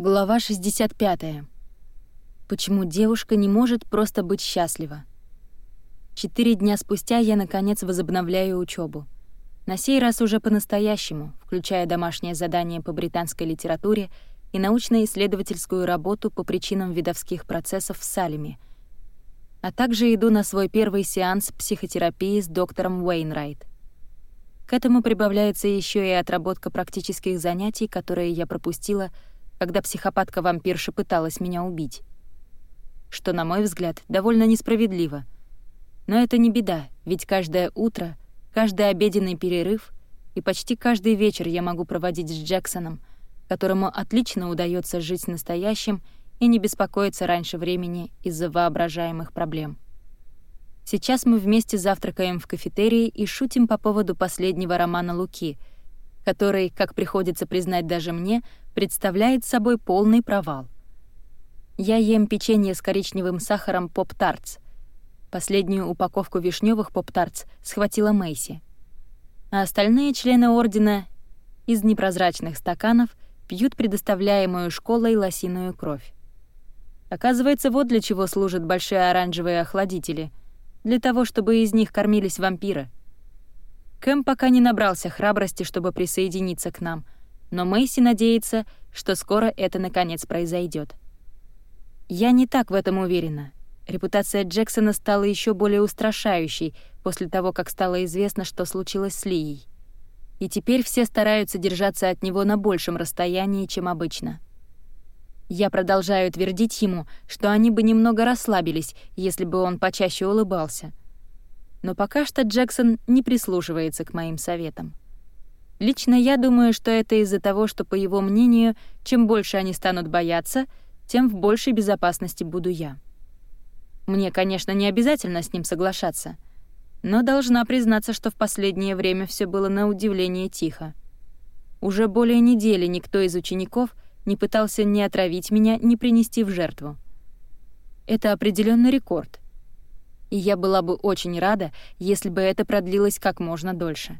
Глава 65. Почему девушка не может просто быть счастлива? Четыре дня спустя я, наконец, возобновляю учебу. На сей раз уже по-настоящему, включая домашнее задание по британской литературе и научно-исследовательскую работу по причинам видовских процессов в Салеме, а также иду на свой первый сеанс психотерапии с доктором Уэйнрайт. К этому прибавляется еще и отработка практических занятий, которые я пропустила — когда психопатка-вампирша пыталась меня убить. Что, на мой взгляд, довольно несправедливо. Но это не беда, ведь каждое утро, каждый обеденный перерыв и почти каждый вечер я могу проводить с Джексоном, которому отлично удается жить настоящим и не беспокоиться раньше времени из-за воображаемых проблем. Сейчас мы вместе завтракаем в кафетерии и шутим по поводу последнего романа Луки, который, как приходится признать даже мне, представляет собой полный провал. Я ем печенье с коричневым сахаром поп-тартс. Последнюю упаковку вишневых поп-тартс схватила Мэйси. А остальные члены Ордена из непрозрачных стаканов пьют предоставляемую школой лосиную кровь. Оказывается, вот для чего служат большие оранжевые охладители. Для того, чтобы из них кормились вампиры. Кэм пока не набрался храбрости, чтобы присоединиться к нам — но Мэйси надеется, что скоро это наконец произойдет. Я не так в этом уверена. Репутация Джексона стала еще более устрашающей после того, как стало известно, что случилось с Лией. И теперь все стараются держаться от него на большем расстоянии, чем обычно. Я продолжаю твердить ему, что они бы немного расслабились, если бы он почаще улыбался. Но пока что Джексон не прислушивается к моим советам. Лично я думаю, что это из-за того, что, по его мнению, чем больше они станут бояться, тем в большей безопасности буду я. Мне, конечно, не обязательно с ним соглашаться, но должна признаться, что в последнее время все было на удивление тихо. Уже более недели никто из учеников не пытался ни отравить меня, ни принести в жертву. Это определенный рекорд. И я была бы очень рада, если бы это продлилось как можно дольше.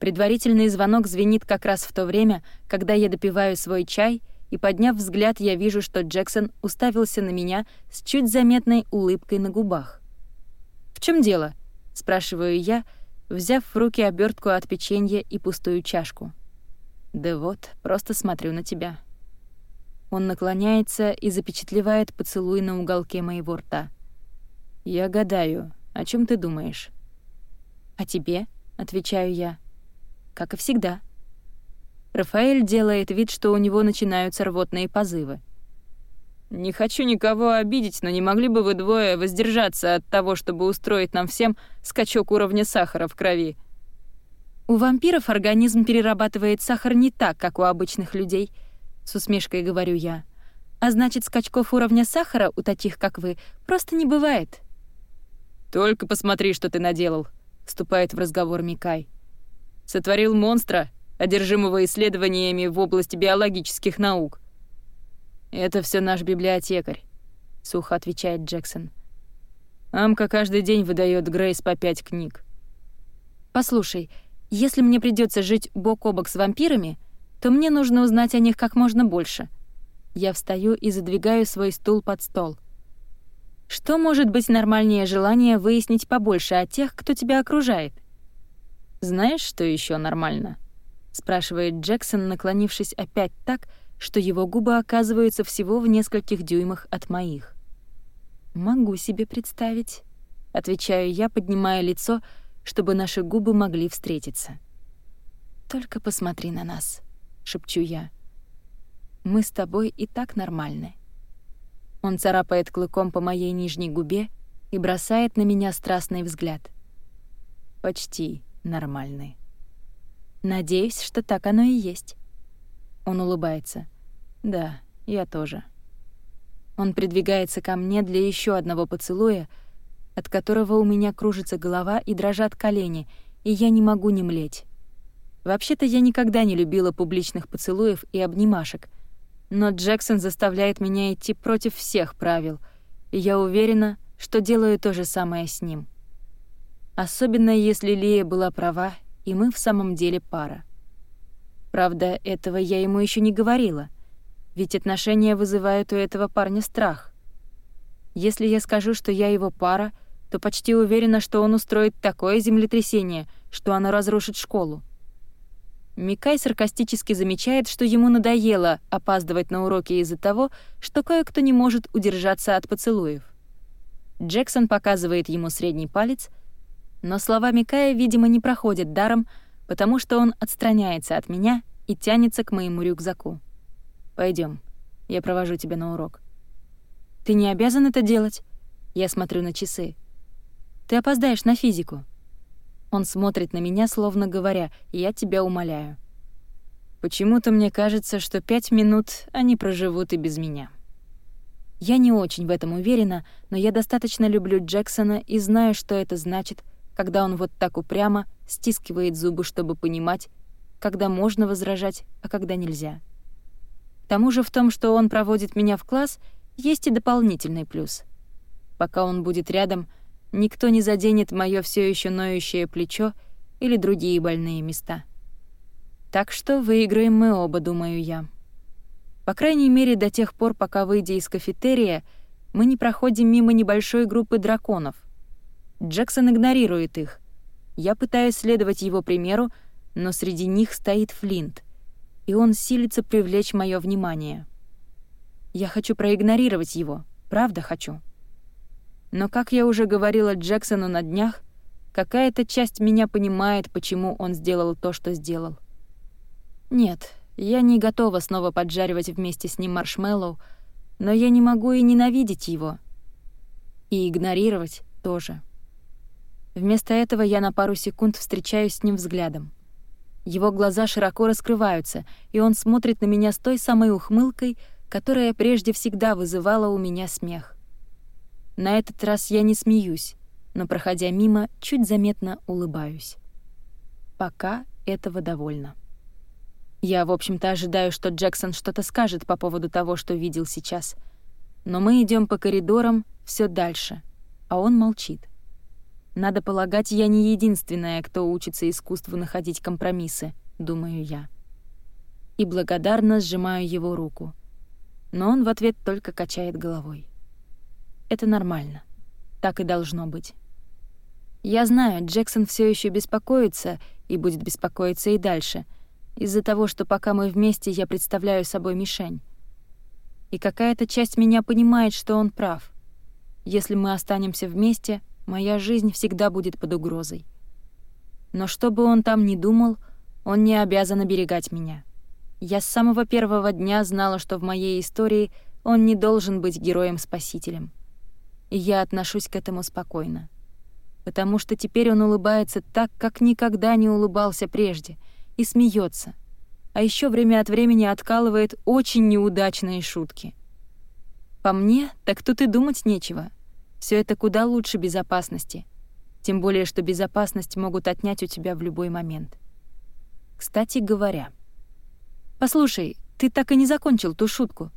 Предварительный звонок звенит как раз в то время, когда я допиваю свой чай, и, подняв взгляд, я вижу, что Джексон уставился на меня с чуть заметной улыбкой на губах. «В чем дело?» — спрашиваю я, взяв в руки обертку от печенья и пустую чашку. «Да вот, просто смотрю на тебя». Он наклоняется и запечатлевает поцелуй на уголке моего рта. «Я гадаю, о чем ты думаешь?» «О тебе?» — отвечаю я как и всегда. Рафаэль делает вид, что у него начинаются рвотные позывы. «Не хочу никого обидеть, но не могли бы вы двое воздержаться от того, чтобы устроить нам всем скачок уровня сахара в крови?» «У вампиров организм перерабатывает сахар не так, как у обычных людей», — с усмешкой говорю я. «А значит, скачков уровня сахара у таких, как вы, просто не бывает». «Только посмотри, что ты наделал», — вступает в разговор Микай сотворил монстра, одержимого исследованиями в области биологических наук. «Это все наш библиотекарь», — сухо отвечает Джексон. «Амка каждый день выдает Грейс по пять книг». «Послушай, если мне придется жить бок о бок с вампирами, то мне нужно узнать о них как можно больше». Я встаю и задвигаю свой стул под стол. Что может быть нормальнее желания выяснить побольше о тех, кто тебя окружает? «Знаешь, что еще нормально?» — спрашивает Джексон, наклонившись опять так, что его губы оказываются всего в нескольких дюймах от моих. «Могу себе представить», — отвечаю я, поднимая лицо, чтобы наши губы могли встретиться. «Только посмотри на нас», — шепчу я. «Мы с тобой и так нормальны». Он царапает клыком по моей нижней губе и бросает на меня страстный взгляд. «Почти», нормальны. Надеюсь, что так оно и есть. Он улыбается. Да, я тоже. Он придвигается ко мне для еще одного поцелуя, от которого у меня кружится голова и дрожат колени, и я не могу не млеть. Вообще-то я никогда не любила публичных поцелуев и обнимашек, но Джексон заставляет меня идти против всех правил, и я уверена, что делаю то же самое с ним. Особенно если Лия была права, и мы в самом деле пара. Правда, этого я ему еще не говорила, Ведь отношения вызывают у этого парня страх. Если я скажу, что я его пара, то почти уверена, что он устроит такое землетрясение, что оно разрушит школу. Микай саркастически замечает, что ему надоело опаздывать на уроки из-за того, что кое-кто не может удержаться от поцелуев. Джексон показывает ему средний палец, но слова Микая, видимо, не проходят даром, потому что он отстраняется от меня и тянется к моему рюкзаку. Пойдем, я провожу тебя на урок». «Ты не обязан это делать?» Я смотрю на часы. «Ты опоздаешь на физику». Он смотрит на меня, словно говоря, «Я тебя умоляю». Почему-то мне кажется, что пять минут они проживут и без меня. Я не очень в этом уверена, но я достаточно люблю Джексона и знаю, что это значит, когда он вот так упрямо стискивает зубы, чтобы понимать, когда можно возражать, а когда нельзя. К тому же в том, что он проводит меня в класс, есть и дополнительный плюс. Пока он будет рядом, никто не заденет моё всё ещё ноющее плечо или другие больные места. Так что выиграем мы оба, думаю я. По крайней мере, до тех пор, пока, выйдя из кафетерия, мы не проходим мимо небольшой группы драконов. Джексон игнорирует их. Я пытаюсь следовать его примеру, но среди них стоит Флинт, и он силится привлечь моё внимание. Я хочу проигнорировать его, правда хочу. Но, как я уже говорила Джексону на днях, какая-то часть меня понимает, почему он сделал то, что сделал. Нет, я не готова снова поджаривать вместе с ним маршмеллоу, но я не могу и ненавидеть его. И игнорировать тоже. Вместо этого я на пару секунд встречаюсь с ним взглядом. Его глаза широко раскрываются, и он смотрит на меня с той самой ухмылкой, которая прежде всегда вызывала у меня смех. На этот раз я не смеюсь, но, проходя мимо, чуть заметно улыбаюсь. Пока этого довольно. Я, в общем-то, ожидаю, что Джексон что-то скажет по поводу того, что видел сейчас. Но мы идем по коридорам все дальше, а он молчит. Надо полагать, я не единственная, кто учится искусству находить компромиссы, думаю я. И благодарно сжимаю его руку. Но он в ответ только качает головой. Это нормально. Так и должно быть. Я знаю, Джексон все еще беспокоится и будет беспокоиться и дальше — из-за того, что пока мы вместе, я представляю собой мишень. И какая-то часть меня понимает, что он прав. Если мы останемся вместе, моя жизнь всегда будет под угрозой. Но что бы он там ни думал, он не обязан оберегать меня. Я с самого первого дня знала, что в моей истории он не должен быть героем-спасителем. И я отношусь к этому спокойно. Потому что теперь он улыбается так, как никогда не улыбался прежде — и смеется, а еще время от времени откалывает очень неудачные шутки. По мне, так тут и думать нечего. Все это куда лучше безопасности. Тем более, что безопасность могут отнять у тебя в любой момент. Кстати говоря. «Послушай, ты так и не закончил ту шутку».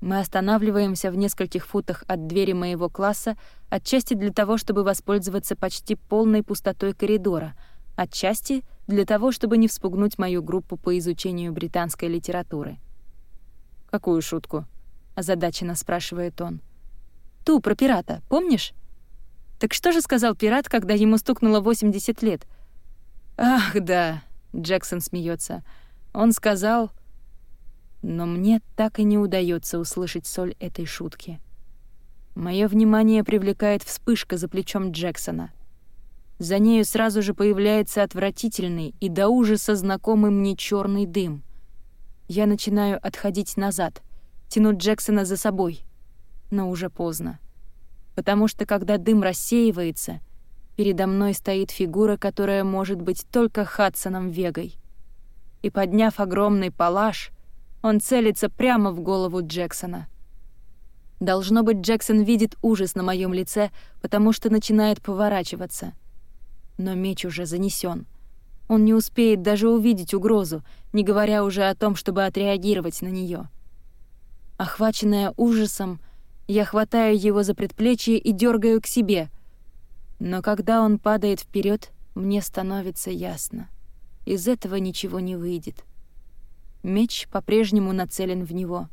Мы останавливаемся в нескольких футах от двери моего класса, отчасти для того, чтобы воспользоваться почти полной пустотой коридора, отчасти — для того, чтобы не вспугнуть мою группу по изучению британской литературы. «Какую шутку?» — озадаченно спрашивает он. «Ту про пирата, помнишь?» «Так что же сказал пират, когда ему стукнуло 80 лет?» «Ах, да», — Джексон смеется. «Он сказал...» Но мне так и не удается услышать соль этой шутки. Мое внимание привлекает вспышка за плечом Джексона — за нею сразу же появляется отвратительный и до ужаса знакомый мне черный дым. Я начинаю отходить назад, тянуть Джексона за собой. Но уже поздно. Потому что когда дым рассеивается, передо мной стоит фигура, которая может быть только Хадсоном Вегой. И подняв огромный палаш, он целится прямо в голову Джексона. Должно быть, Джексон видит ужас на моем лице, потому что начинает поворачиваться — но меч уже занесен. Он не успеет даже увидеть угрозу, не говоря уже о том, чтобы отреагировать на нее. Охваченная ужасом, я хватаю его за предплечье и дергаю к себе. Но когда он падает вперед, мне становится ясно. Из этого ничего не выйдет. Меч по-прежнему нацелен в него.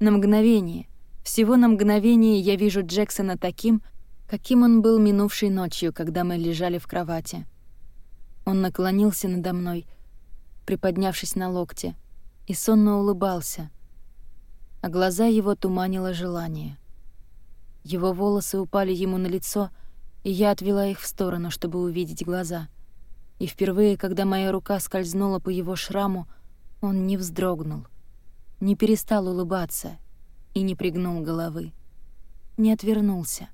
На мгновение, всего на мгновение я вижу Джексона таким, каким он был минувшей ночью, когда мы лежали в кровати. Он наклонился надо мной, приподнявшись на локте, и сонно улыбался, а глаза его туманило желание. Его волосы упали ему на лицо, и я отвела их в сторону, чтобы увидеть глаза. И впервые, когда моя рука скользнула по его шраму, он не вздрогнул, не перестал улыбаться и не пригнул головы. Не отвернулся,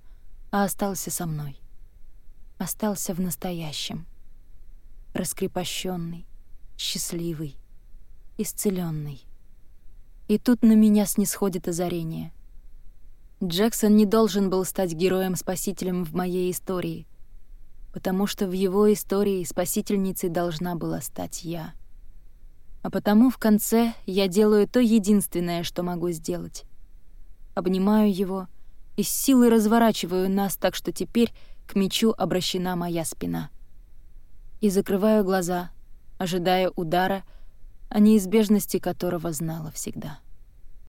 а остался со мной. Остался в настоящем. Раскрепощенный, счастливый, исцеленный. И тут на меня снисходит озарение. Джексон не должен был стать героем-спасителем в моей истории, потому что в его истории спасительницей должна была стать я. А потому в конце я делаю то единственное, что могу сделать. Обнимаю его и с силой разворачиваю нас так, что теперь к мечу обращена моя спина. И закрываю глаза, ожидая удара, о неизбежности которого знала всегда.